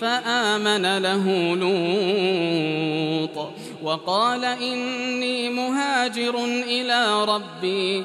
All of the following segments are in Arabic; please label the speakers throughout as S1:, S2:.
S1: فآمن له لوط وقال إني مهاجر إلى ربي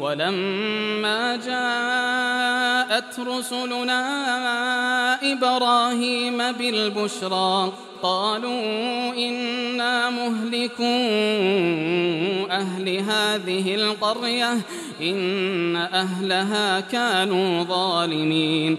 S1: ولما جاءت رسلنا إبراهيم بالبشرى قالوا إنا مهلكو أهل هذه القرية إن أهلها كانوا ظالمين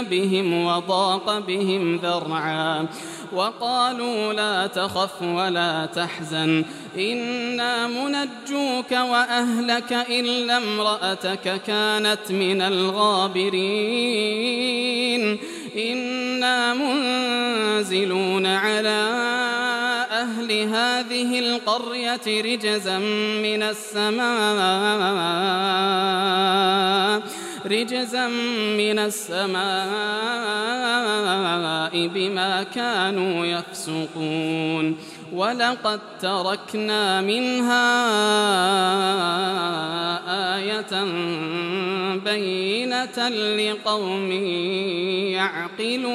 S1: بهم وضاق بهم ذرعا وقالوا لا تخف ولا تحزن إنا منجوك وأهلك إلا امرأتك كانت من الغابرين إنا منزلون على أهل هذه القرية رجزا من السماء رجزا من السماء بما كانوا يفسقون. ولقد تركنا منها آية بينة لقوم يعقلون.